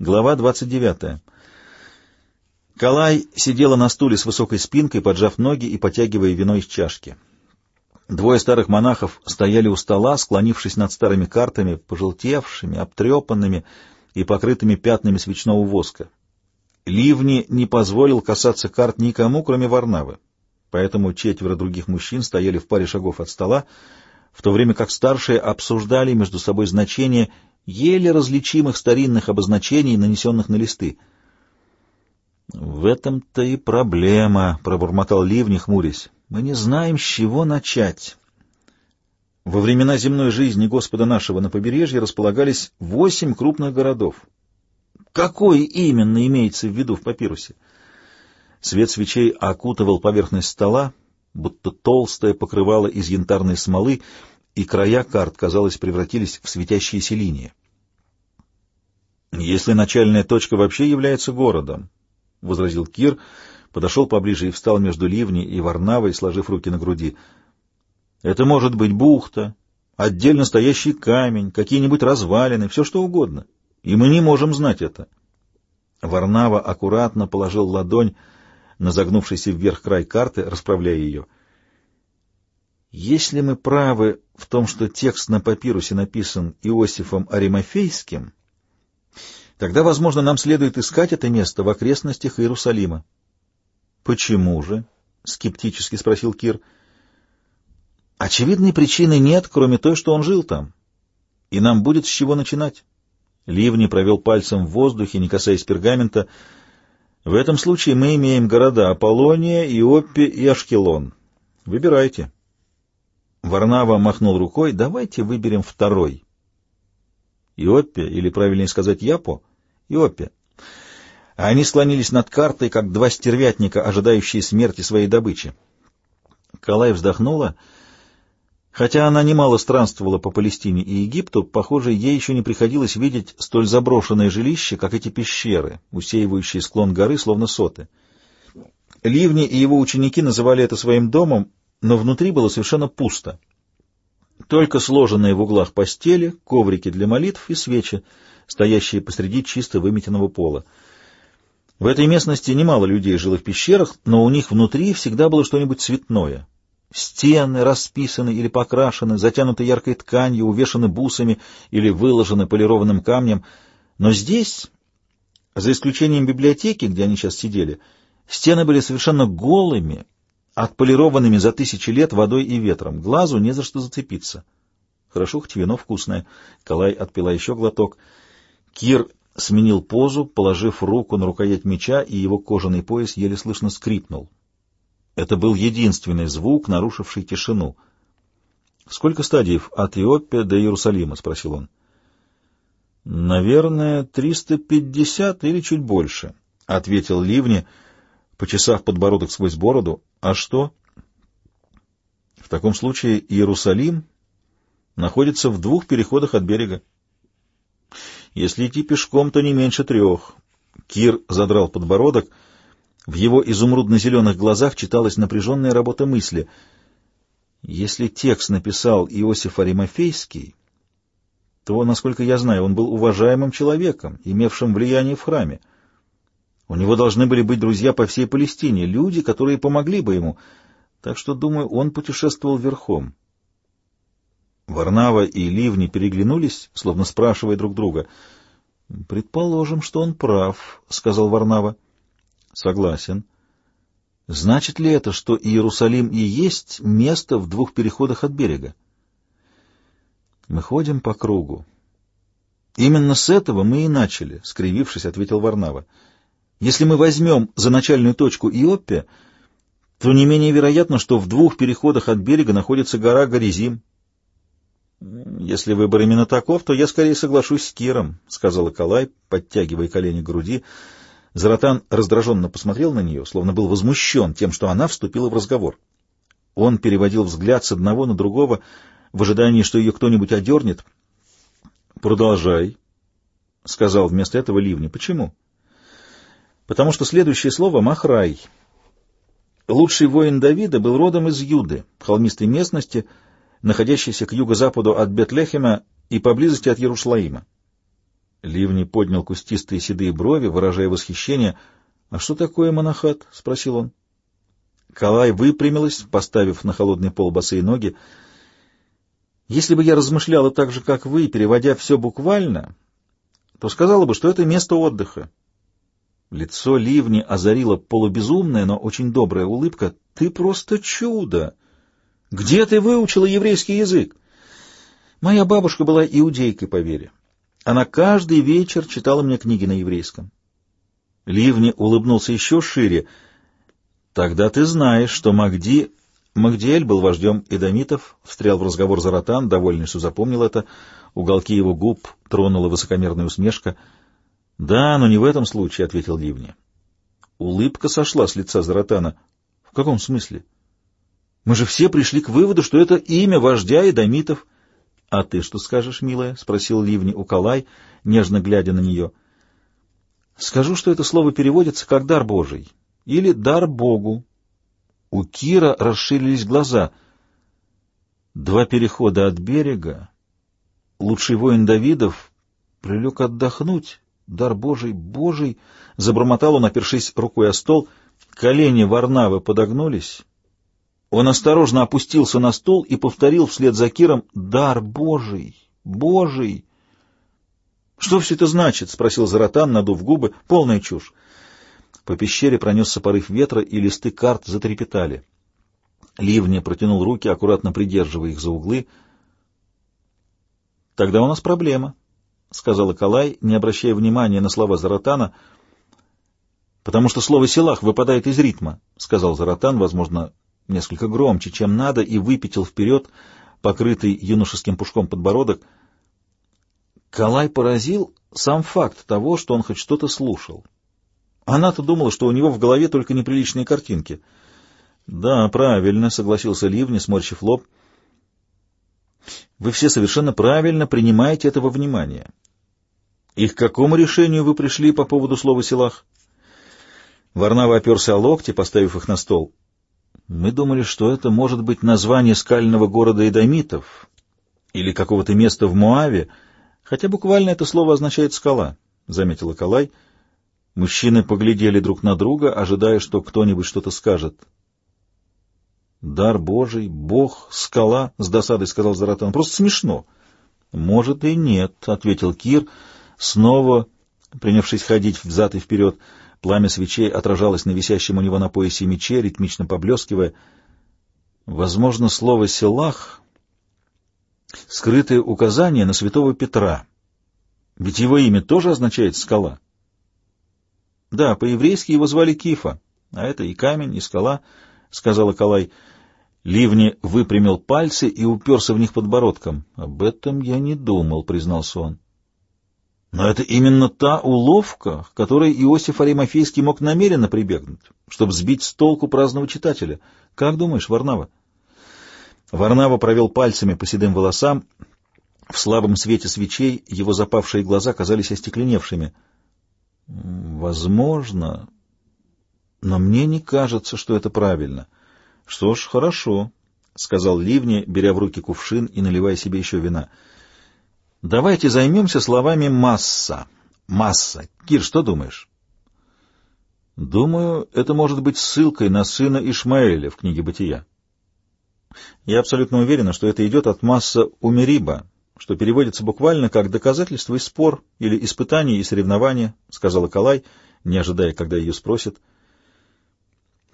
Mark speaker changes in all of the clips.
Speaker 1: Глава 29. Калай сидела на стуле с высокой спинкой, поджав ноги и потягивая вино из чашки. Двое старых монахов стояли у стола, склонившись над старыми картами, пожелтевшими, обтрепанными и покрытыми пятнами свечного воска. Ливни не позволил касаться карт никому, кроме Варнавы, поэтому четверо других мужчин стояли в паре шагов от стола, в то время как старшие обсуждали между собой значение еле различимых старинных обозначений, нанесенных на листы. «В этом-то и проблема», — пробормотал Ливни, хмурясь. «Мы не знаем, с чего начать». Во времена земной жизни Господа нашего на побережье располагались восемь крупных городов. Какой именно имеется в виду в папирусе? Свет свечей окутывал поверхность стола, будто толстое покрывало из янтарной смолы, и края карт, казалось, превратились в светящиеся линии. «Если начальная точка вообще является городом», — возразил Кир, подошел поближе и встал между Ливней и Варнавой, сложив руки на груди. «Это может быть бухта, отдельно стоящий камень, какие-нибудь развалины, все что угодно, и мы не можем знать это». Варнава аккуратно положил ладонь на загнувшийся вверх край карты, расправляя ее. «Если мы правы в том, что текст на папирусе написан Иосифом Аримофейским, тогда, возможно, нам следует искать это место в окрестностях Иерусалима. — Почему же? — скептически спросил Кир. — Очевидной причины нет, кроме той, что он жил там. И нам будет с чего начинать. Ливни провел пальцем в воздухе, не касаясь пергамента. В этом случае мы имеем города Аполлония, Иоппе и Ашкелон. Выбирайте. Варнава махнул рукой. Давайте выберем второй. Иоппе, или, правильнее сказать, Япо? Иоппе. Они склонились над картой, как два стервятника, ожидающие смерти своей добычи. Калай вздохнула. Хотя она немало странствовала по Палестине и Египту, похоже, ей еще не приходилось видеть столь заброшенное жилище, как эти пещеры, усеивающие склон горы, словно соты. Ливни и его ученики называли это своим домом, но внутри было совершенно пусто. Только сложенные в углах постели, коврики для молитв и свечи, стоящие посреди чисто выметенного пола. В этой местности немало людей жило в пещерах, но у них внутри всегда было что-нибудь цветное. Стены расписаны или покрашены, затянуты яркой тканью, увешаны бусами или выложены полированным камнем. Но здесь, за исключением библиотеки, где они сейчас сидели, стены были совершенно голыми, отполированными за тысячи лет водой и ветром. Глазу не за что зацепиться. Хорошо, хоть вино вкусное. Калай отпила еще глоток. Кир сменил позу, положив руку на рукоять меча, и его кожаный пояс еле слышно скрипнул. Это был единственный звук, нарушивший тишину. «Сколько стадиев от Иоппе до Иерусалима?» — спросил он. «Наверное, триста пятьдесят или чуть больше», — ответил Ливни, почесав подбородок сквозь бороду. «А что?» «В таком случае Иерусалим находится в двух переходах от берега. Если идти пешком, то не меньше трех». Кир задрал подбородок — в его изумрудно-зеленых глазах читалась напряженная работа мысли. Если текст написал Иосиф Аримофейский, то, насколько я знаю, он был уважаемым человеком, имевшим влияние в храме. У него должны были быть друзья по всей Палестине, люди, которые помогли бы ему, так что, думаю, он путешествовал верхом. Варнава и Ливни переглянулись, словно спрашивая друг друга. — Предположим, что он прав, — сказал Варнава. Согласен. Значит ли это, что Иерусалим и есть место в двух переходах от берега? Мы ходим по кругу. Именно с этого мы и начали, скривившись, ответил Варнава. Если мы возьмем за начальную точку Иоппе, то не менее вероятно, что в двух переходах от берега находится гора Горизим. Если выбор именно таков, то я скорее соглашусь с Киром, сказала Калай, подтягивая колени к груди. Заратан раздраженно посмотрел на нее, словно был возмущен тем, что она вступила в разговор. Он переводил взгляд с одного на другого в ожидании, что ее кто-нибудь одернет. «Продолжай», — сказал вместо этого Ливни. «Почему?» «Потому что следующее слово — Махрай». Лучший воин Давида был родом из Юды, холмистой местности, находящейся к юго-западу от Бетлехема и поблизости от Иерусалима. Ливни поднял кустистые седые брови, выражая восхищение. — А что такое монахат? — спросил он. Калай выпрямилась, поставив на холодный пол босые ноги. — Если бы я размышляла так же, как вы, переводя все буквально, то сказала бы, что это место отдыха. Лицо Ливни озарила полубезумная, но очень добрая улыбка. — Ты просто чудо! Где ты выучила еврейский язык? Моя бабушка была иудейкой по вере. Она каждый вечер читала мне книги на еврейском. Ливни улыбнулся еще шире. «Тогда ты знаешь, что Магди...» Магдиэль был вождем эдомитов, встрял в разговор Заратан, довольный, что запомнил это. Уголки его губ тронула высокомерная усмешка. «Да, но не в этом случае», — ответил Ливни. Улыбка сошла с лица Заратана. «В каком смысле? Мы же все пришли к выводу, что это имя вождя эдомитов». — А ты что скажешь, милая? — спросил Ливни Укалай, нежно глядя на нее. — Скажу, что это слово переводится как «дар Божий» или «дар Богу». У Кира расширились глаза. Два перехода от берега. Лучший воин Давидов прилег отдохнуть. Дар Божий, Божий! Забормотал он, опершись рукой о стол. Колени Варнавы подогнулись. Он осторожно опустился на стул и повторил вслед за Киром «Дар Божий! Божий!» «Что все это значит?» — спросил Заратан, надув губы. «Полная чушь». По пещере пронесся порыв ветра, и листы карт затрепетали. Ливни протянул руки, аккуратно придерживая их за углы. «Тогда у нас проблема», — сказала Калай, не обращая внимания на слова Заратана, — «потому что слово «селах» выпадает из ритма», — сказал Заратан, возможно, несколько громче, чем надо, и выпятил вперед покрытый юношеским пушком подбородок. Калай поразил сам факт того, что он хоть что-то слушал. Она-то думала, что у него в голове только неприличные картинки. «Да, правильно», — согласился Ливни, сморщив лоб. «Вы все совершенно правильно принимаете этого внимания. И к какому решению вы пришли по поводу слова «селах»?» Варнава оперся о локти, поставив их на стол. Мы думали, что это может быть название скального города Эдомитов или какого-то места в Муаве, хотя буквально это слово означает «скала», — заметила Калай. Мужчины поглядели друг на друга, ожидая, что кто-нибудь что-то скажет. «Дар Божий, Бог, скала», — с досадой сказал Заратан. «Просто смешно». «Может и нет», — ответил Кир, снова принявшись ходить взад и вперед. Пламя свечей отражалось на висящем у него на поясе мече, ритмично поблескивая. Возможно, слово «селах» — скрытое указание на святого Петра. Ведь его имя тоже означает «скала». Да, по-еврейски его звали Кифа, а это и камень, и скала, — сказала Калай. Ливни выпрямил пальцы и уперся в них подбородком. — Об этом я не думал, — признался он. Но это именно та уловка, к которой Иосиф Аримофейский мог намеренно прибегнуть, чтобы сбить с толку праздного читателя. Как думаешь, Варнава? Варнава провел пальцами по седым волосам. В слабом свете свечей его запавшие глаза казались остекленевшими. Возможно, но мне не кажется, что это правильно. Что ж, хорошо, — сказал Ливни, беря в руки кувшин и наливая себе еще вина. — Давайте займемся словами «масса». «Масса». Кир, что думаешь? Думаю, это может быть ссылкой на сына Ишмаэля в книге «Бытия». Я абсолютно уверена, что это идет от масса умериба, что переводится буквально как «доказательство и спор» или «испытание и соревнование», — сказала Калай, не ожидая, когда ее спросят.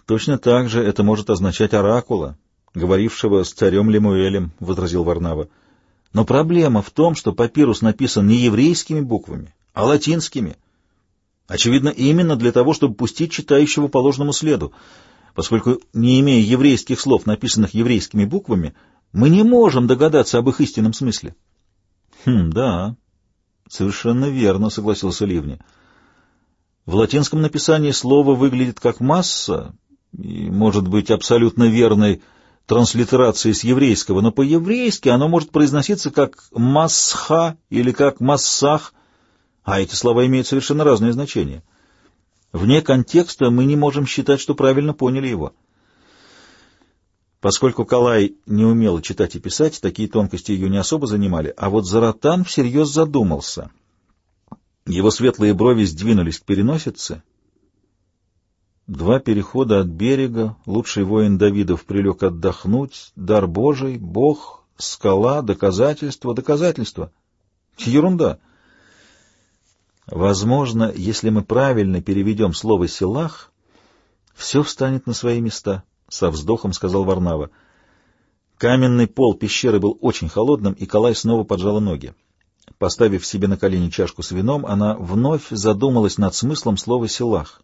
Speaker 1: Точно так же это может означать оракула, говорившего с царем Лемуэлем, — возразил Варнава. Но проблема в том, что папирус написан не еврейскими буквами, а латинскими. Очевидно, именно для того, чтобы пустить читающего по ложному следу, поскольку, не имея еврейских слов, написанных еврейскими буквами, мы не можем догадаться об их истинном смысле. — Хм, да, совершенно верно, — согласился Ливни. В латинском написании слово выглядит как масса, и может быть абсолютно верной транслитерации с еврейского, но по-еврейски оно может произноситься как «масха» или как «массах», а эти слова имеют совершенно разные значения. Вне контекста мы не можем считать, что правильно поняли его. Поскольку Калай не умела читать и писать, такие тонкости ее не особо занимали, а вот Заратан всерьез задумался. Его светлые брови сдвинулись к переносице. Два перехода от берега, лучший воин Давидов прилег отдохнуть, дар Божий, Бог, скала, доказательство, доказательство. Ерунда. Возможно, если мы правильно переведем слово «селах», все встанет на свои места, — со вздохом сказал Варнава. Каменный пол пещеры был очень холодным, и Калай снова поджала ноги. Поставив себе на колени чашку с вином, она вновь задумалась над смыслом слова «селах».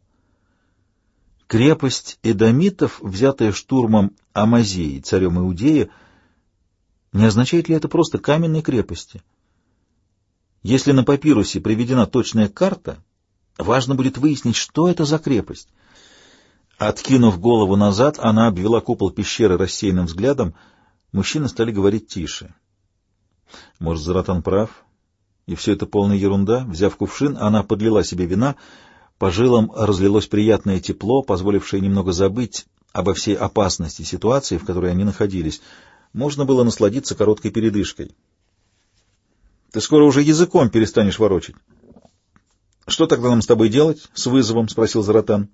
Speaker 1: Крепость эдомитов, взятая штурмом Амазеи, царем Иудеи, не означает ли это просто каменной крепости? Если на папирусе приведена точная карта, важно будет выяснить, что это за крепость. Откинув голову назад, она обвела купол пещеры рассеянным взглядом. Мужчины стали говорить тише. Может, Заратан прав, и все это полная ерунда? Взяв кувшин, она подлила себе вина — по жилам разлилось приятное тепло, позволившее немного забыть обо всей опасности ситуации, в которой они находились. Можно было насладиться короткой передышкой. «Ты скоро уже языком перестанешь ворочать». «Что тогда нам с тобой делать?» — с вызовом спросил Заратан.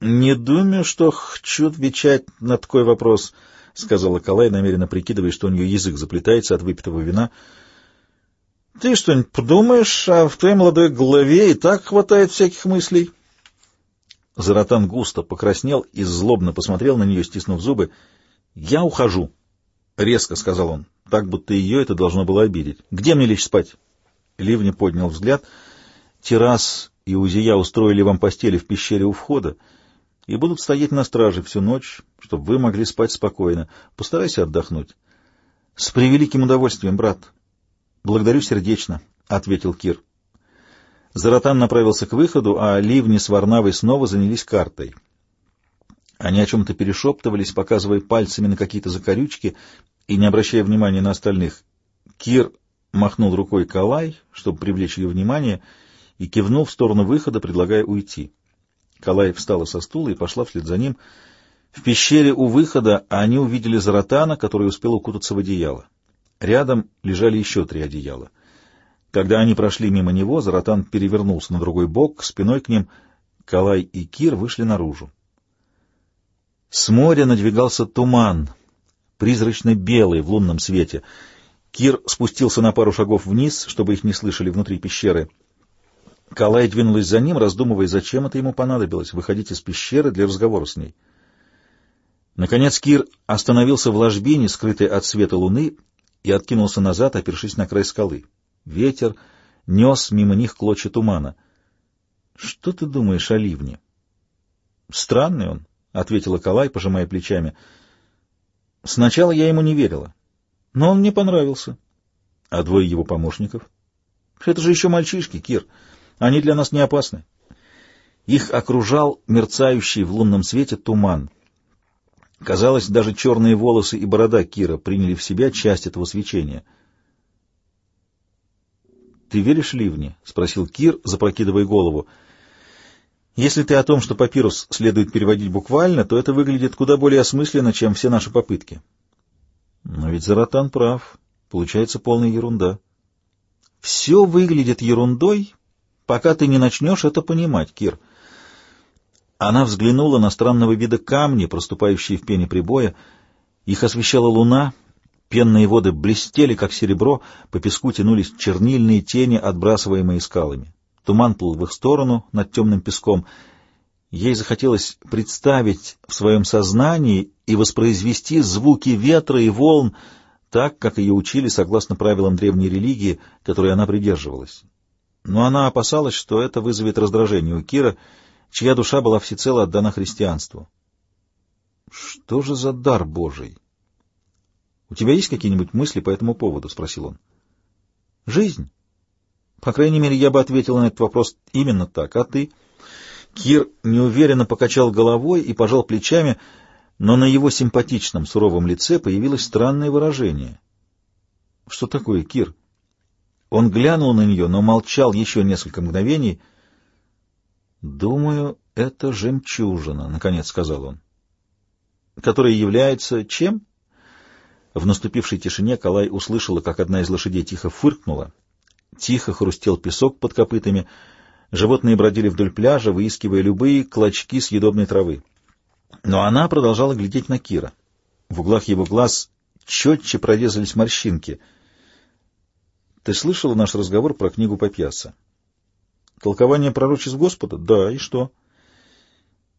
Speaker 1: «Не думаю, что хочу отвечать на такой вопрос», — сказала Калай, намеренно прикидывая, что у нее язык заплетается от выпитого вина — ты что-нибудь подумаешь, а в твоей молодой голове и так хватает всяких мыслей. Заратан густо покраснел и злобно посмотрел на нее, стиснув зубы. — Я ухожу, — резко сказал он, так будто ее это должно было обидеть. — Где мне лечь спать? Ливни поднял взгляд. — Террас и Узия устроили вам постели в пещере у входа и будут стоять на страже всю ночь, чтобы вы могли спать спокойно. Постарайся отдохнуть. — С превеликим удовольствием, брат, — Благодарю сердечно, — ответил Кир. Заратан направился к выходу, а Ливни с Варнавой снова занялись картой. Они о чем-то перешептывались, показывая пальцами на какие-то закорючки и не обращая внимания на остальных. Кир махнул рукой Калай, чтобы привлечь ее внимание, и кивнул в сторону выхода, предлагая уйти. Калай встала со стула и пошла вслед за ним. В пещере у выхода они увидели Заратана, который успел укутаться в одеяло. Рядом лежали еще три одеяла. Когда они прошли мимо него, Заратан перевернулся на другой бок, спиной к ним Калай и Кир вышли наружу. С моря надвигался туман, призрачно-белый в лунном свете. Кир спустился на пару шагов вниз, чтобы их не слышали внутри пещеры. Калай двинулась за ним, раздумывая, зачем это ему понадобилось — выходить из пещеры для разговора с ней. Наконец Кир остановился в ложбине, скрытой от света луны, и откинулся назад, опершись на край скалы. Ветер нес мимо них клочья тумана. — Что ты думаешь о ливне? — Странный он, — ответила Калай, пожимая плечами. — Сначала я ему не верила, но он мне понравился. — А двое его помощников? — Это же еще мальчишки, Кир. Они для нас не опасны. Их окружал мерцающий в лунном свете туман — Казалось, даже черные волосы и борода Кира приняли в себя часть этого свечения. «Ты веришь ливни?» — спросил Кир, запрокидывая голову. «Если ты о том, что папирус следует переводить буквально, то это выглядит куда более осмысленно, чем все наши попытки». «Но ведь Заратан прав. Получается полная ерунда». «Все выглядит ерундой, пока ты не начнешь это понимать, Кир». Она взглянула на странного вида камни, проступающие в пене прибоя. Их освещала луна, пенные воды блестели, как серебро, по песку тянулись чернильные тени, отбрасываемые скалами. Туман плыл в их сторону над темным песком. Ей захотелось представить в своем сознании и воспроизвести звуки ветра и волн, так, как ее учили согласно правилам древней религии, которой она придерживалась. Но она опасалась, что это вызовет раздражение у Кира — чья душа была всецело отдана христианству. Что же за дар Божий? У тебя есть какие-нибудь мысли по этому поводу? — спросил он. — Жизнь. По крайней мере, я бы ответил на этот вопрос именно так. А ты? Кир неуверенно покачал головой и пожал плечами, но на его симпатичном суровом лице появилось странное выражение. — Что такое, Кир? Он глянул на нее, но молчал еще несколько мгновений — «Думаю, это жемчужина», — наконец сказал он. «Которая является чем?» В наступившей тишине Калай услышала, как одна из лошадей тихо фыркнула. Тихо хрустел песок под копытами. Животные бродили вдоль пляжа, выискивая любые клочки съедобной травы. Но она продолжала глядеть на Кира. В углах его глаз четче прорезались морщинки. «Ты слышала наш разговор про книгу Папьяса?» «Толкование пророчеств Господа?» «Да, и что?»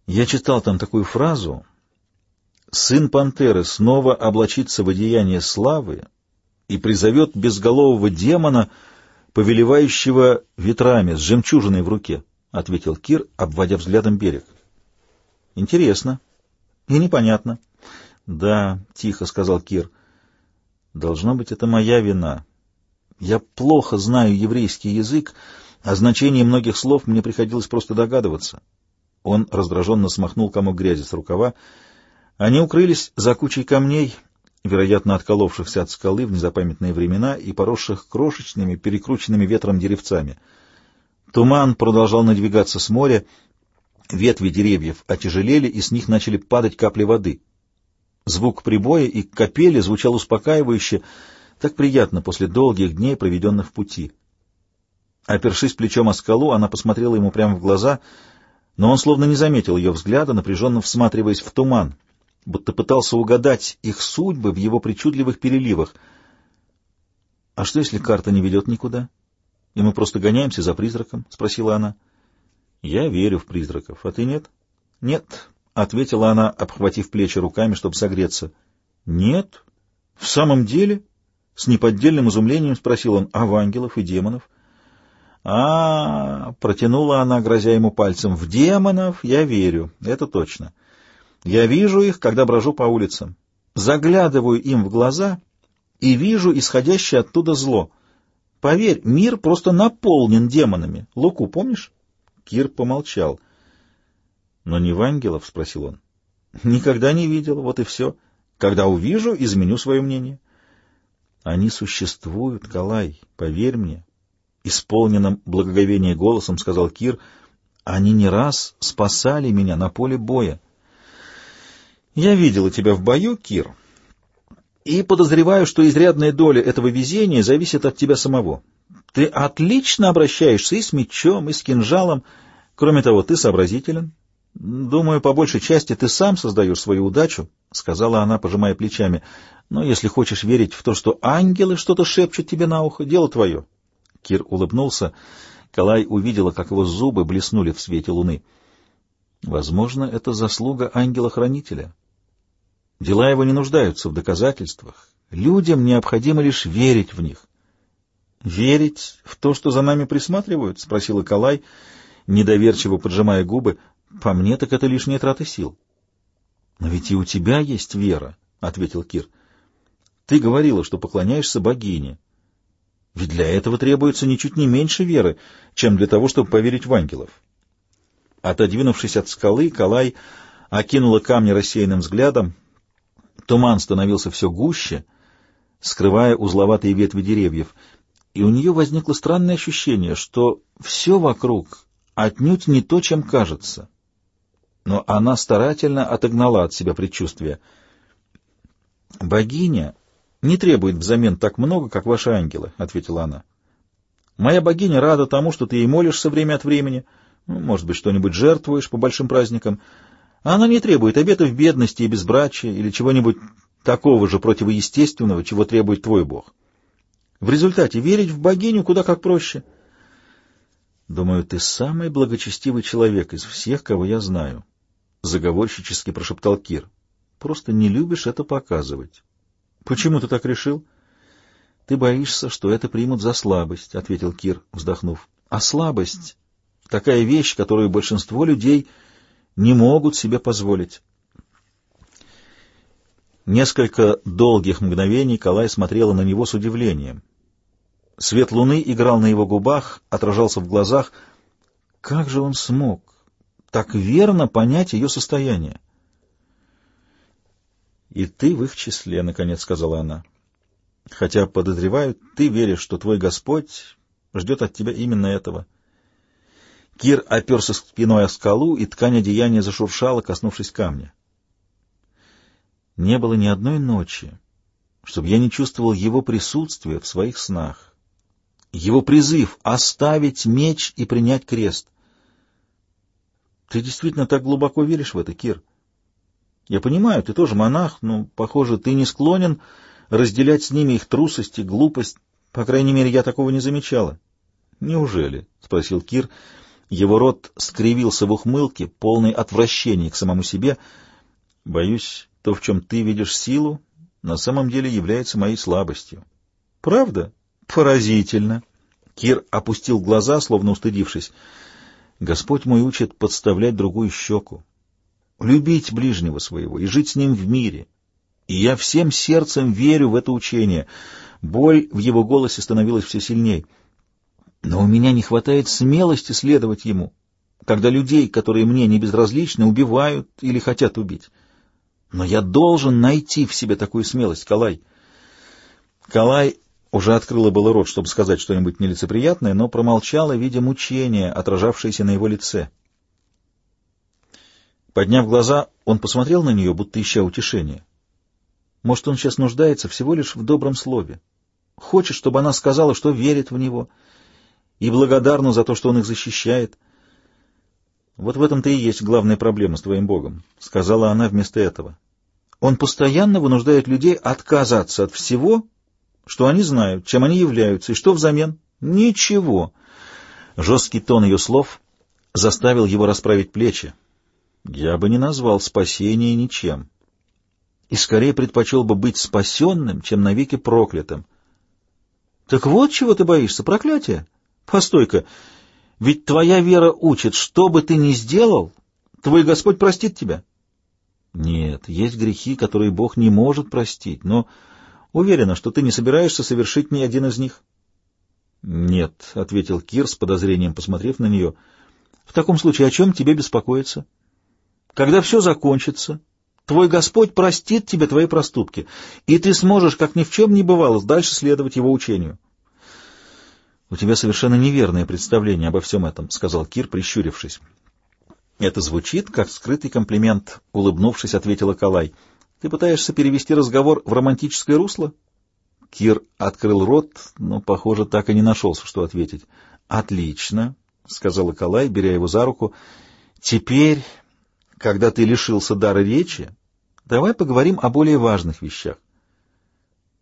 Speaker 1: «Я читал там такую фразу. Сын пантеры снова облачится в одеяние славы и призовет безголового демона, повелевающего ветрами, с жемчужиной в руке», — ответил Кир, обводя взглядом берег. «Интересно. И непонятно». «Да», — тихо сказал Кир, — «должно быть, это моя вина. Я плохо знаю еврейский язык, о значении многих слов мне приходилось просто догадываться». Он раздраженно смахнул комок грязи с рукава. Они укрылись за кучей камней, вероятно, отколовшихся от скалы в незапамятные времена и поросших крошечными, перекрученными ветром деревцами. Туман продолжал надвигаться с моря, ветви деревьев отяжелели, и с них начали падать капли воды. Звук прибоя и капели звучал успокаивающе, так приятно после долгих дней, проведенных в пути. Опершись плечом о скалу, она посмотрела ему прямо в глаза, но он словно не заметил ее взгляда, напряженно всматриваясь в туман, будто пытался угадать их судьбы в его причудливых переливах. — А что, если карта не ведет никуда? И мы просто гоняемся за призраком? — спросила она. — Я верю в призраков, а ты нет? — Нет, — ответила она, обхватив плечи руками, чтобы согреться. — Нет? В самом деле? — с неподдельным изумлением спросил он. — А в ангелов и демонов? — А, — протянула она, грозя ему пальцем, — в демонов я верю, это точно. Я вижу их, когда брожу по улицам. Заглядываю им в глаза и вижу исходящее оттуда зло. Поверь, мир просто наполнен демонами. Луку помнишь? Кир помолчал. — но не в ангелов, — спросил он. — Никогда не видел, вот и все. Когда увижу, изменю свое мнение. — Они существуют, Калай, поверь мне. Исполненным благоговением голосом сказал Кир. — Они не раз спасали меня на поле боя. — Я видела тебя в бою, Кир, и подозреваю, что изрядная доля этого везения зависит от тебя самого. Ты отлично обращаешься и с мечом, и с кинжалом. Кроме того, ты сообразителен, — Думаю, по большей части ты сам создаешь свою удачу, — сказала она, пожимая плечами. — Но если хочешь верить в то, что ангелы что-то шепчут тебе на ухо, дело твое. Кир улыбнулся. Калай увидела, как его зубы блеснули в свете луны. Возможно, это заслуга ангела-хранителя. Дела его не нуждаются в доказательствах. Людям необходимо лишь верить в них. — Верить в то, что за нами присматривают? — спросила Калай, недоверчиво поджимая губы. По мне, так это лишняя трата сил. — Но ведь и у тебя есть вера, — ответил Кир. — Ты говорила, что поклоняешься богине. Ведь для этого требуется ничуть не меньше веры, чем для того, чтобы поверить в ангелов. Отодвинувшись от скалы, Калай окинула камни рассеянным взглядом. Туман становился все гуще, скрывая узловатые ветви деревьев, и у нее возникло странное ощущение, что все вокруг отнюдь не то, чем кажется но она старательно отогнала от себя предчувствие. «Богиня не требует взамен так много, как ваши ангелы», — ответила она. «Моя богиня рада тому, что ты ей молишься время от времени, ну, может быть, что-нибудь жертвуешь по большим праздникам. Она не требует обетов бедности и безбрачия или чего-нибудь такого же противоестественного, чего требует твой бог. В результате верить в богиню куда как проще». «Думаю, ты самый благочестивый человек из всех, кого я знаю», — заговорщически прошептал Кир. — Просто не любишь это показывать. — Почему ты так решил? — Ты боишься, что это примут за слабость, — ответил Кир, вздохнув. — А слабость — такая вещь, которую большинство людей не могут себе позволить. Несколько долгих мгновений Калай смотрела на него с удивлением. Свет луны играл на его губах, отражался в глазах. Как же он смог? так верно понять ее состояние. «И ты в их числе», — наконец сказала она. «Хотя, подозреваю, ты веришь, что твой Господь ждет от тебя именно этого». Кир оперся спиной о скалу, и ткань одеяния зашуршала, коснувшись камня. Не было ни одной ночи, чтобы я не чувствовал его присутствия в своих снах. Его призыв — оставить меч и принять крест. Ты действительно так глубоко веришь в это, Кир? Я понимаю, ты тоже монах, но, похоже, ты не склонен разделять с ними их трусость и глупость. По крайней мере, я такого не замечала. Неужели? — спросил Кир. Его рот скривился в ухмылке, полной отвращения к самому себе. Боюсь, то, в чем ты видишь силу, на самом деле является моей слабостью. Правда? Поразительно. Кир опустил глаза, словно устыдившись. Господь мой учит подставлять другую щеку, любить ближнего своего и жить с ним в мире. И я всем сердцем верю в это учение. Боль в его голосе становилась все сильней. Но у меня не хватает смелости следовать ему, когда людей, которые мне не безразличны, убивают или хотят убить. Но я должен найти в себе такую смелость, Калай. Калай уже открыла было рот, чтобы сказать что-нибудь нелицеприятное, но промолчала, видя мучение, отражавшееся на его лице. Подняв глаза, он посмотрел на нее, будто ища утешения. Может, он сейчас нуждается всего лишь в добром слове. Хочет, чтобы она сказала, что верит в него, и благодарна за то, что он их защищает. «Вот в этом-то и есть главная проблема с твоим Богом», — сказала она вместо этого. «Он постоянно вынуждает людей отказаться от всего, что они знают, чем они являются, и что взамен? Ничего. Жесткий тон ее слов заставил его расправить плечи. Я бы не назвал спасение ничем. И скорее предпочел бы быть спасенным, чем навеки проклятым. Так вот чего ты боишься, проклятие? Постой-ка, ведь твоя вера учит, что бы ты ни сделал, твой Господь простит тебя. Нет, есть грехи, которые Бог не может простить, но Уверена, что ты не собираешься совершить ни один из них. — Нет, — ответил Кир с подозрением, посмотрев на нее. — В таком случае о чем тебе беспокоиться? Когда все закончится, твой Господь простит тебе твои проступки, и ты сможешь, как ни в чем не бывало, дальше следовать его учению. — У тебя совершенно неверное представление обо всем этом, — сказал Кир, прищурившись. — Это звучит, как скрытый комплимент, — улыбнувшись, ответила Калай. — ты пытаешься перевести разговор в романтическое русло? Кир открыл рот, но, похоже, так и не нашелся, что ответить. «Отлично», — сказала Калай, беря его за руку. «Теперь, когда ты лишился дара речи, давай поговорим о более важных вещах».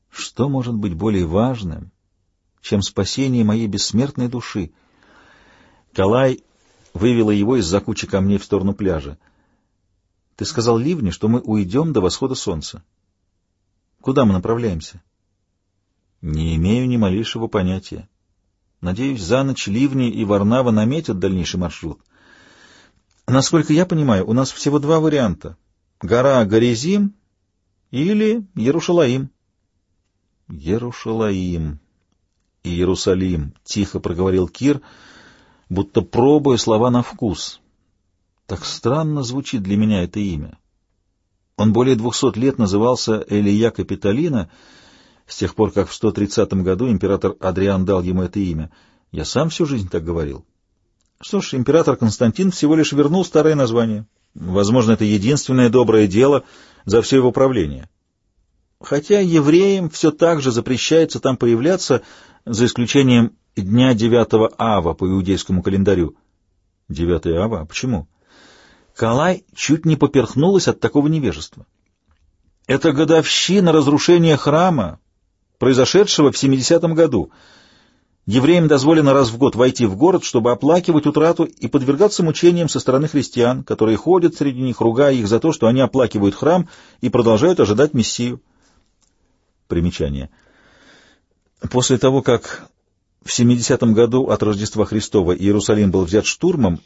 Speaker 1: «Что может быть более важным, чем спасение моей бессмертной души?» Калай вывела его из-за кучи камней в сторону пляжа. Ты сказал Ливне, что мы уйдем до восхода солнца. Куда мы направляемся? Не имею ни малейшего понятия. Надеюсь, за ночь Ливни и Варнава наметят дальнейший маршрут. Насколько я понимаю, у нас всего два варианта. Гора Горизим или Ярушалаим. Ярушалаим и Иерусалим, — тихо проговорил Кир, будто пробуя слова на вкус. Так странно звучит для меня это имя. Он более двухсот лет назывался Элия Капитолина, с тех пор, как в 130 году император Адриан дал ему это имя. Я сам всю жизнь так говорил. Что ж, император Константин всего лишь вернул старое название. Возможно, это единственное доброе дело за все его правление. Хотя евреям все так же запрещается там появляться, за исключением дня 9 ава по иудейскому календарю. 9 ава? А почему? Калай чуть не поперхнулась от такого невежества. Это годовщина разрушения храма, произошедшего в 70-м году. Евреям дозволено раз в год войти в город, чтобы оплакивать утрату и подвергаться мучениям со стороны христиан, которые ходят среди них, ругая их за то, что они оплакивают храм и продолжают ожидать Мессию. Примечание. После того, как в 70-м году от Рождества Христова Иерусалим был взят штурмом,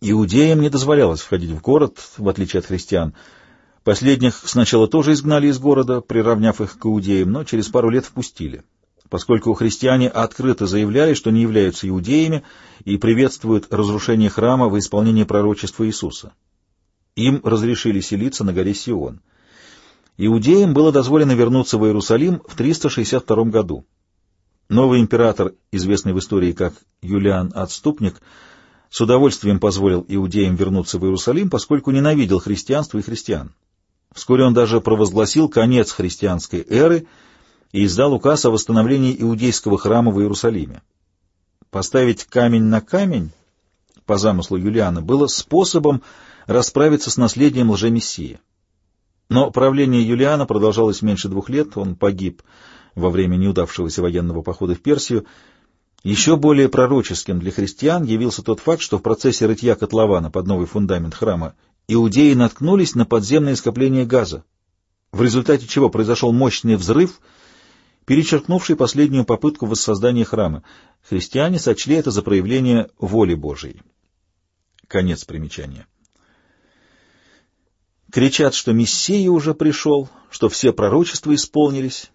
Speaker 1: Иудеям не дозволялось входить в город, в отличие от христиан. Последних сначала тоже изгнали из города, приравняв их к иудеям, но через пару лет впустили, поскольку христиане открыто заявляли, что не являются иудеями и приветствуют разрушение храма в исполнении пророчества Иисуса. Им разрешили селиться на горе Сион. Иудеям было дозволено вернуться в Иерусалим в 362 году. Новый император, известный в истории как Юлиан Отступник, с удовольствием позволил иудеям вернуться в Иерусалим, поскольку ненавидел христианство и христиан. Вскоре он даже провозгласил конец христианской эры и издал указ о восстановлении иудейского храма в Иерусалиме. Поставить камень на камень, по замыслу Юлиана, было способом расправиться с наследием лжемессии. Но правление Юлиана продолжалось меньше двух лет, он погиб во время неудавшегося военного похода в Персию. Еще более пророческим для христиан явился тот факт, что в процессе рытья котлована под новый фундамент храма иудеи наткнулись на подземное скопление газа, в результате чего произошел мощный взрыв, перечеркнувший последнюю попытку воссоздания храма. Христиане сочли это за проявление воли Божией. Конец примечания. Кричат, что Мессия уже пришел, что все пророчества исполнились.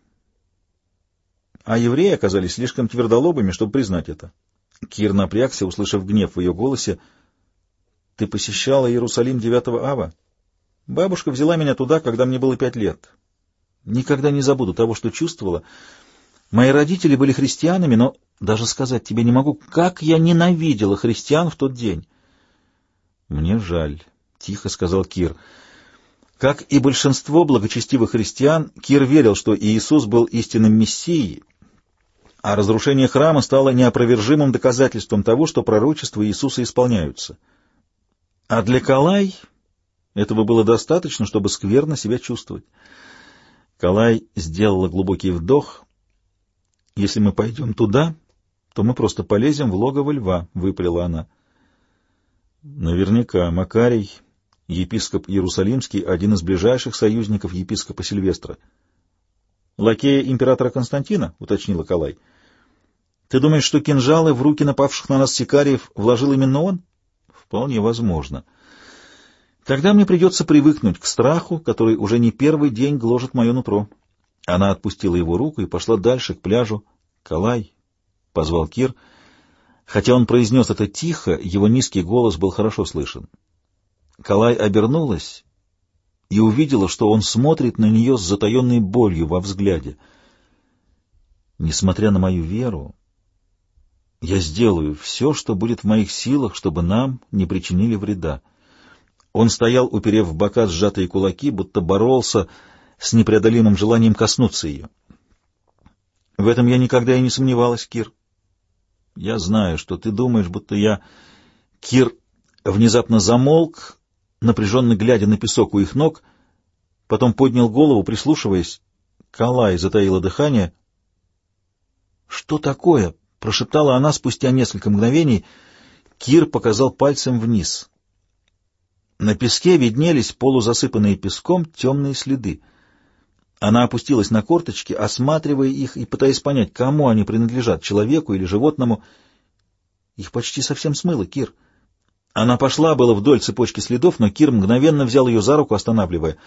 Speaker 1: А евреи оказались слишком твердолобыми, чтобы признать это. Кир напрягся, услышав гнев в ее голосе. — Ты посещала Иерусалим 9 ава? Бабушка взяла меня туда, когда мне было пять лет. Никогда не забуду того, что чувствовала. Мои родители были христианами, но даже сказать тебе не могу, как я ненавидела христиан в тот день. — Мне жаль, — тихо сказал Кир. — как и большинство благочестивых христиан, Кир верил, что Иисус был истинным Мессией, а разрушение храма стало неопровержимым доказательством того, что пророчества Иисуса исполняются. А для Калай этого было достаточно, чтобы скверно себя чувствовать. Калай сделала глубокий вдох. «Если мы пойдем туда, то мы просто полезем в логово льва», — выпалила она. Наверняка Макарий епископ Иерусалимский, один из ближайших союзников епископа Сильвестра. «Лакея императора Константина?» — уточнила Калай. «Ты думаешь, что кинжалы в руки напавших на нас сикариев вложил именно он?» «Вполне возможно. Тогда мне придется привыкнуть к страху, который уже не первый день гложет мое нутро». Она отпустила его руку и пошла дальше, к пляжу. «Калай!» — позвал Кир. Хотя он произнес это тихо, его низкий голос был хорошо слышен. Калай обернулась и увидела, что он смотрит на нее с затаенной болью во взгляде. Несмотря на мою веру, я сделаю все, что будет в моих силах, чтобы нам не причинили вреда. Он стоял, уперев в бока сжатые кулаки, будто боролся с непреодолимым желанием коснуться ее. В этом я никогда и не сомневалась, Кир. Я знаю, что ты думаешь, будто я... Кир внезапно замолк, напряженно глядя на песок у их ног, потом поднял голову, прислушиваясь. Калай затаила дыхание. «Что такое?» — прошептала она спустя несколько мгновений. Кир показал пальцем вниз. На песке виднелись полузасыпанные песком темные следы. Она опустилась на корточки, осматривая их и пытаясь понять, кому они принадлежат, человеку или животному. Их почти совсем смыло, Кир. — она пошла было вдоль цепочки следов, но Кир мгновенно взял ее за руку, останавливая.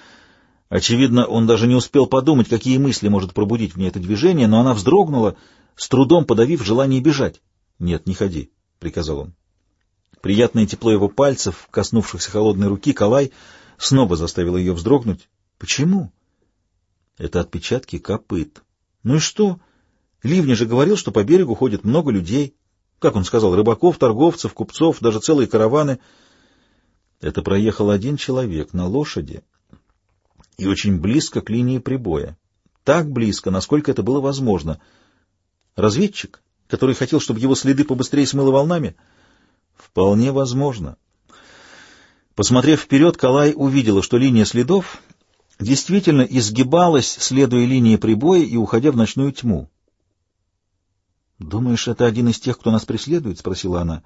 Speaker 1: Очевидно, он даже не успел подумать, какие мысли может пробудить в ней это движение, но она вздрогнула, с трудом подавив желание бежать. — Нет, не ходи, — приказал он. Приятное тепло его пальцев, коснувшихся холодной руки, Калай снова заставил ее вздрогнуть. — Почему? — Это отпечатки копыт. — Ну и что? Ливни же говорил, что по берегу ходит много людей как он сказал, рыбаков, торговцев, купцов, даже целые караваны. Это проехал один человек на лошади и очень близко к линии прибоя. Так близко, насколько это было возможно. Разведчик, который хотел, чтобы его следы побыстрее смыло волнами? Вполне возможно. Посмотрев вперед, Калай увидела, что линия следов действительно изгибалась, следуя линии прибоя и уходя в ночную тьму. «Думаешь, это один из тех, кто нас преследует?» — спросила она.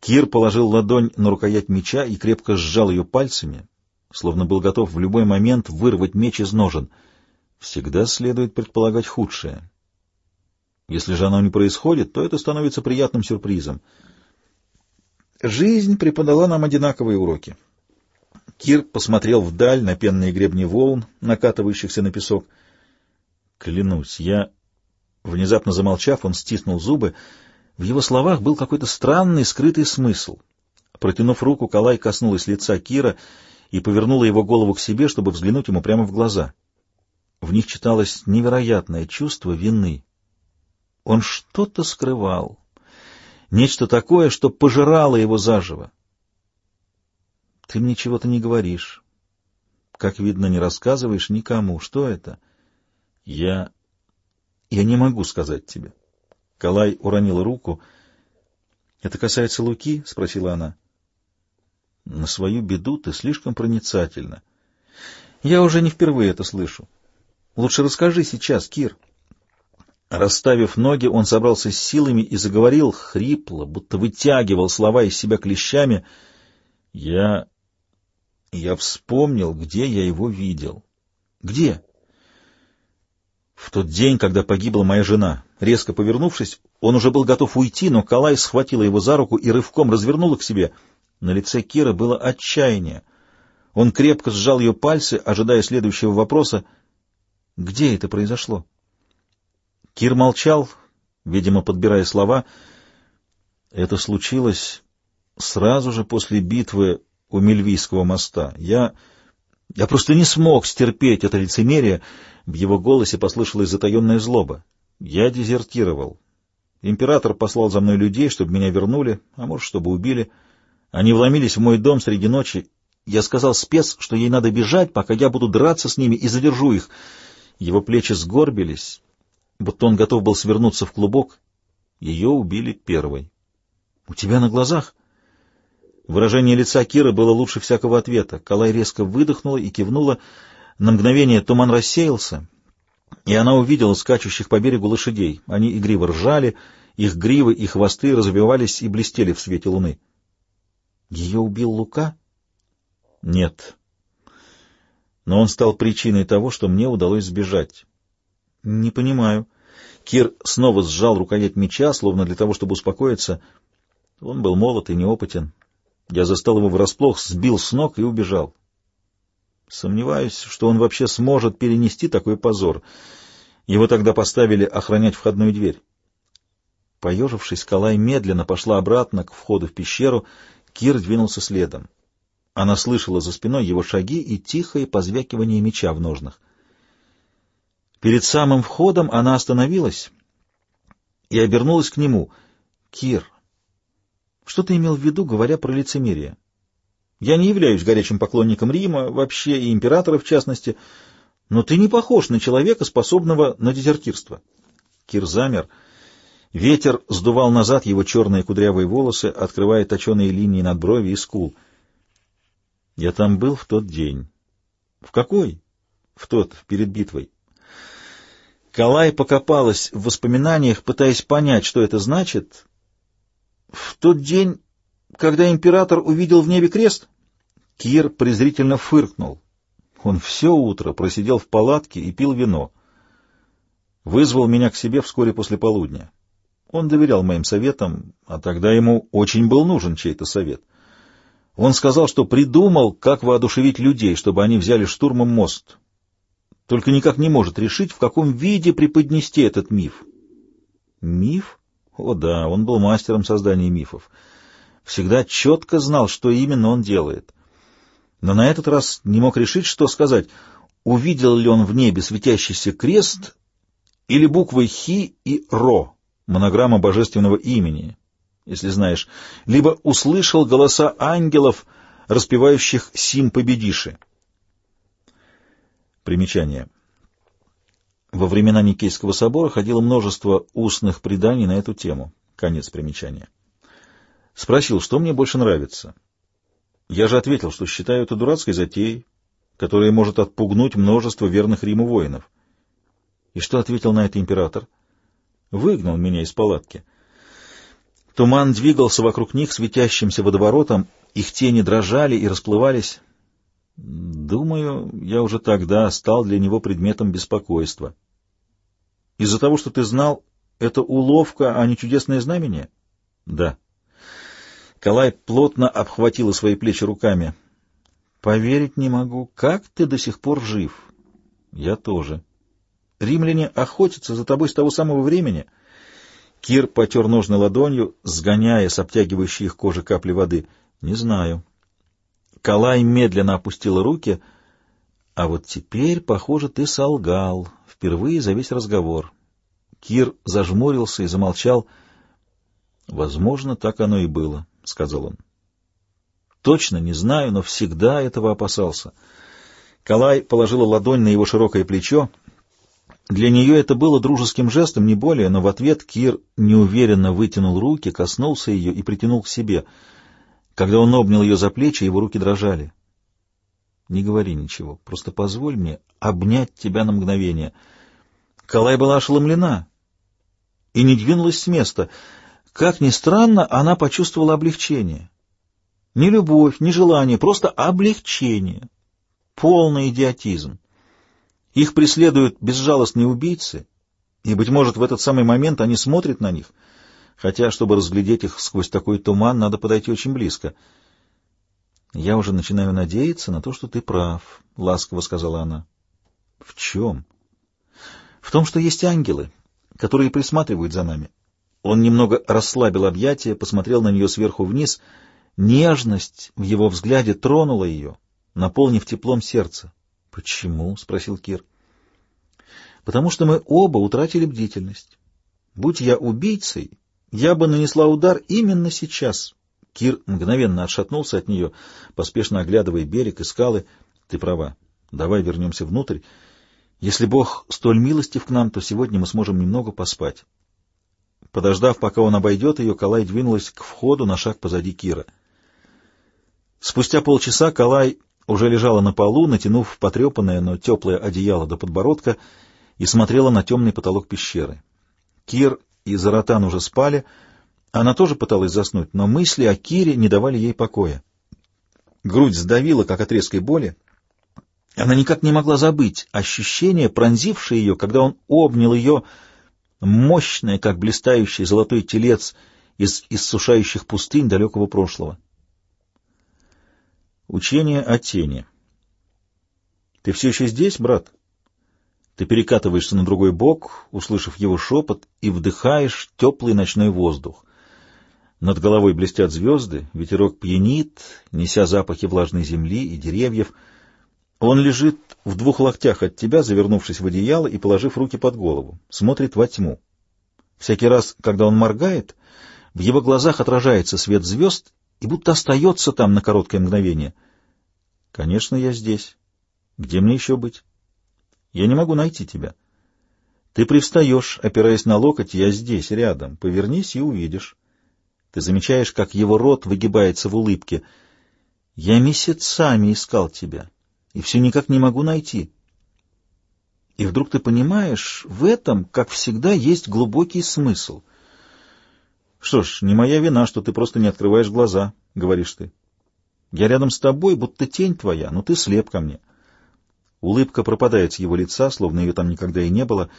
Speaker 1: Кир положил ладонь на рукоять меча и крепко сжал ее пальцами, словно был готов в любой момент вырвать меч из ножен. Всегда следует предполагать худшее. Если же оно не происходит, то это становится приятным сюрпризом. Жизнь преподала нам одинаковые уроки. Кир посмотрел вдаль на пенные гребни волн, накатывающихся на песок. Клянусь, я Внезапно замолчав, он стиснул зубы. В его словах был какой-то странный, скрытый смысл. Протянув руку, Калай коснулась лица Кира и повернула его голову к себе, чтобы взглянуть ему прямо в глаза. В них читалось невероятное чувство вины. Он что-то скрывал. Нечто такое, что пожирало его заживо. — Ты мне чего-то не говоришь. Как видно, не рассказываешь никому. Что это? — Я Я не могу сказать тебе. Калай уронила руку. — Это касается Луки? — спросила она. — На свою беду ты слишком проницательна. Я уже не впервые это слышу. Лучше расскажи сейчас, Кир. Расставив ноги, он собрался с силами и заговорил хрипло, будто вытягивал слова из себя клещами. Я... я вспомнил, где я его видел. Где? В тот день, когда погибла моя жена. Резко повернувшись, он уже был готов уйти, но Калай схватила его за руку и рывком развернула к себе. На лице Кира было отчаяние. Он крепко сжал ее пальцы, ожидая следующего вопроса. «Где это произошло?» Кир молчал, видимо, подбирая слова. Это случилось сразу же после битвы у Мельвийского моста. Я... я просто не смог стерпеть это лицемерие. В его голосе послышалась затаенная злоба. Я дезертировал. Император послал за мной людей, чтобы меня вернули, а может, чтобы убили. Они вломились в мой дом среди ночи. Я сказал спец, что ей надо бежать, пока я буду драться с ними и задержу их. Его плечи сгорбились, будто он готов был свернуться в клубок. Ее убили первой. — У тебя на глазах? Выражение лица Кира было лучше всякого ответа. Калай резко выдохнула и кивнула. На мгновение туман рассеялся, и она увидела скачущих по берегу лошадей. Они игриво ржали, их гривы и хвосты развивались и блестели в свете луны. — Ее убил Лука? — Нет. Но он стал причиной того, что мне удалось сбежать. «Не понимаю». Кир снова сжал рукоять меча, словно для того, чтобы успокоиться. Он был молод и неопытен. Я застал его врасплох, сбил с ног и убежал. Сомневаюсь, что он вообще сможет перенести такой позор. Его тогда поставили охранять входную дверь. Поежившись, Калай медленно пошла обратно к входу в пещеру. Кир двинулся следом. Она слышала за спиной его шаги и тихое позвякивание меча в ножнах. Перед самым входом она остановилась и обернулась к нему. «Кир, что ты имел в виду, говоря про лицемерие? Я не являюсь горячим поклонником Рима, вообще и императора в частности, но ты не похож на человека, способного на дезертирство». Кир замер. Ветер сдувал назад его черные кудрявые волосы, открывая точеные линии над брови и скул. «Я там был в тот день». «В какой?» «В тот, перед битвой». Калай покопалась в воспоминаниях, пытаясь понять, что это значит. В тот день, когда император увидел в небе крест, Кир презрительно фыркнул. Он все утро просидел в палатке и пил вино. Вызвал меня к себе вскоре после полудня. Он доверял моим советам, а тогда ему очень был нужен чей-то совет. Он сказал, что придумал, как воодушевить людей, чтобы они взяли штурмом мост только никак не может решить, в каком виде преподнести этот миф. Миф? О да, он был мастером создания мифов. Всегда четко знал, что именно он делает. Но на этот раз не мог решить, что сказать. Увидел ли он в небе светящийся крест или буквы «Хи» и «Ро», монограмма божественного имени, если знаешь, либо услышал голоса ангелов, распевающих «Сим победиши». Примечание. Во времена Никейского собора ходило множество устных преданий на эту тему. Конец примечания. Спросил, что мне больше нравится. Я же ответил, что считаю это дурацкой затеей, которая может отпугнуть множество верных Риму воинов. И что ответил на это император? Выгнал меня из палатки. Туман двигался вокруг них светящимся водоворотом, их тени дрожали и расплывались. Думаю, я уже тогда стал для него предметом беспокойства. Из-за того, что ты знал, это уловка, а не чудесное знамение? Да. Калай плотно обхватила свои плечи руками. Поверить не могу. Как ты до сих пор жив? Я тоже. Римляне охотятся за тобой с того самого времени. Кир потер ножны ладонью, сгоняя с обтягивающей их кожи капли воды. Не знаю. Калай медленно опустила руки. А вот теперь, похоже, ты солгал. Впервые за весь разговор. Кир зажмурился и замолчал. Возможно, так оно и было, — сказал он. Точно не знаю, но всегда этого опасался. Калай положила ладонь на его широкое плечо. Для нее это было дружеским жестом, не более, но в ответ Кир неуверенно вытянул руки, коснулся ее и притянул к себе. Когда он обнял ее за плечи, его руки дрожали. «Не говори ничего, просто позволь мне обнять тебя на мгновение». Калай была ошеломлена и не двинулась с места. Как ни странно, она почувствовала облегчение. Не любовь, не желание, просто облегчение. Полный идиотизм. Их преследуют безжалостные убийцы, и, быть может, в этот самый момент они смотрят на них, хотя, чтобы разглядеть их сквозь такой туман, надо подойти очень близко. «Я уже начинаю надеяться на то, что ты прав», — ласково сказала она. «В чем?» «В том, что есть ангелы, которые присматривают за нами». Он немного расслабил объятия, посмотрел на нее сверху вниз. Нежность в его взгляде тронула ее, наполнив теплом сердце. «Почему?» — спросил Кир. «Потому что мы оба утратили бдительность. Будь я убийцей, я бы нанесла удар именно сейчас». Кир мгновенно отшатнулся от нее, поспешно оглядывая берег и скалы. «Ты права. Давай вернемся внутрь. Если Бог столь милостив к нам, то сегодня мы сможем немного поспать». Подождав, пока он обойдет ее, Калай двинулась к входу на шаг позади Кира. Спустя полчаса Калай уже лежала на полу, натянув потрепанное, но теплое одеяло до подбородка, и смотрела на темный потолок пещеры. Кир и Заратан уже спали, она тоже пыталась заснуть, но мысли о Кире не давали ей покоя. Грудь сдавила, как от резкой боли. Она никак не могла забыть ощущение, пронзившее ее, когда он обнял ее, мощное, как блистающий золотой телец из иссушающих пустынь далекого прошлого. Учение о тени. «Ты все еще здесь, брат?» Ты перекатываешься на другой бок, услышав его шепот, и вдыхаешь теплый ночной воздух. Над головой блестят звезды, ветерок пьянит, неся запахи влажной земли и деревьев. Он лежит в двух локтях от тебя, завернувшись в одеяло и положив руки под голову, смотрит во тьму. Всякий раз, когда он моргает, в его глазах отражается свет звезд, и будто остается там на короткое мгновение. Конечно, я здесь. Где мне еще быть? Я не могу найти тебя. Ты привстаешь, опираясь на локоть, я здесь, рядом. Повернись и увидишь. Ты замечаешь, как его рот выгибается в улыбке. Я месяцами искал тебя, и все никак не могу найти. И вдруг ты понимаешь, в этом, как всегда, есть глубокий смысл — что ж, не моя вина, что ты просто не открываешь глаза, — говоришь ты. Я рядом с тобой, будто тень твоя, но ты слеп ко мне. Улыбка пропадает с его лица, словно ее там никогда и не было.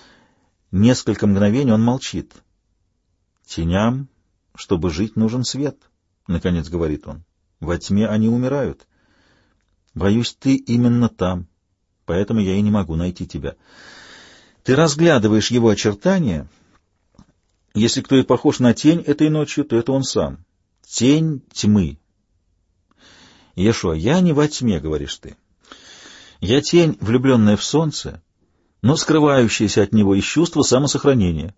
Speaker 1: Несколько мгновений он молчит. «Теням, чтобы жить, нужен свет», — наконец говорит он. «Во тьме они умирают. Боюсь, ты именно там, поэтому я и не могу найти тебя. Ты разглядываешь его очертания, если кто и похож на тень этой ночью, то это он сам. Тень тьмы. Ешуа, я не во тьме, говоришь ты. Я тень, влюбленная в солнце, но скрывающаяся от него из чувства самосохранения.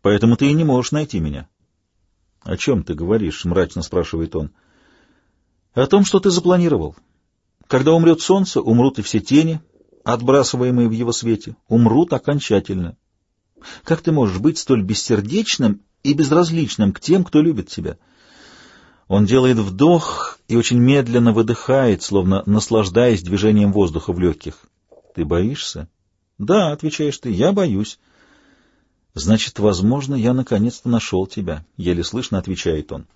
Speaker 1: Поэтому ты и не можешь найти меня. — О чем ты говоришь? — мрачно спрашивает он. — О том, что ты запланировал. Когда умрет солнце, умрут и все тени, отбрасываемые в его свете, умрут окончательно. Как ты можешь быть столь бессердечным и безразличным к тем, кто любит тебя? Он делает вдох и очень медленно выдыхает, словно наслаждаясь движением воздуха в легких. Ты боишься? Да, отвечаешь ты, я боюсь. Значит, возможно, я наконец-то нашел тебя, еле слышно отвечает он.